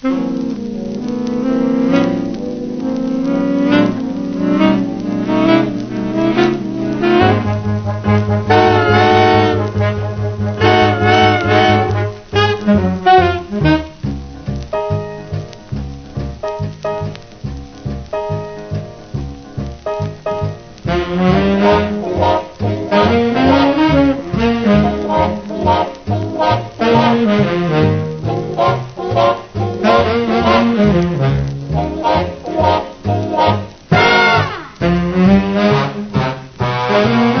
Mm-hmm. Thank you.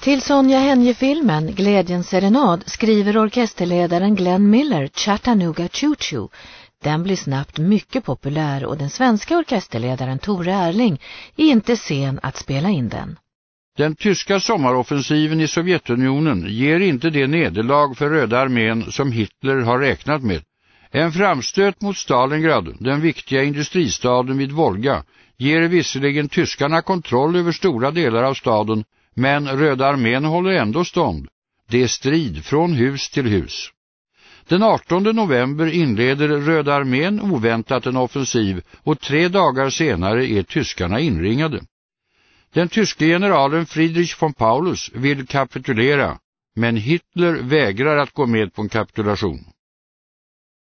Till Sonja Henje-filmen Glädjens serenad skriver orkesterledaren Glenn Miller Chattanooga Choo Choo. Den blir snabbt mycket populär och den svenska orkesterledaren Tore Erling är inte sen att spela in den. Den tyska sommaroffensiven i Sovjetunionen ger inte det nederlag för Röda armén som Hitler har räknat med. En framstöt mot Stalingrad, den viktiga industristaden vid Volga, ger visserligen tyskarna kontroll över stora delar av staden men Röda armén håller ändå stånd. Det är strid från hus till hus. Den 18 november inleder Röda armén oväntat en offensiv och tre dagar senare är tyskarna inringade. Den tyske generalen Friedrich von Paulus vill kapitulera, men Hitler vägrar att gå med på en kapitulation.